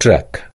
track.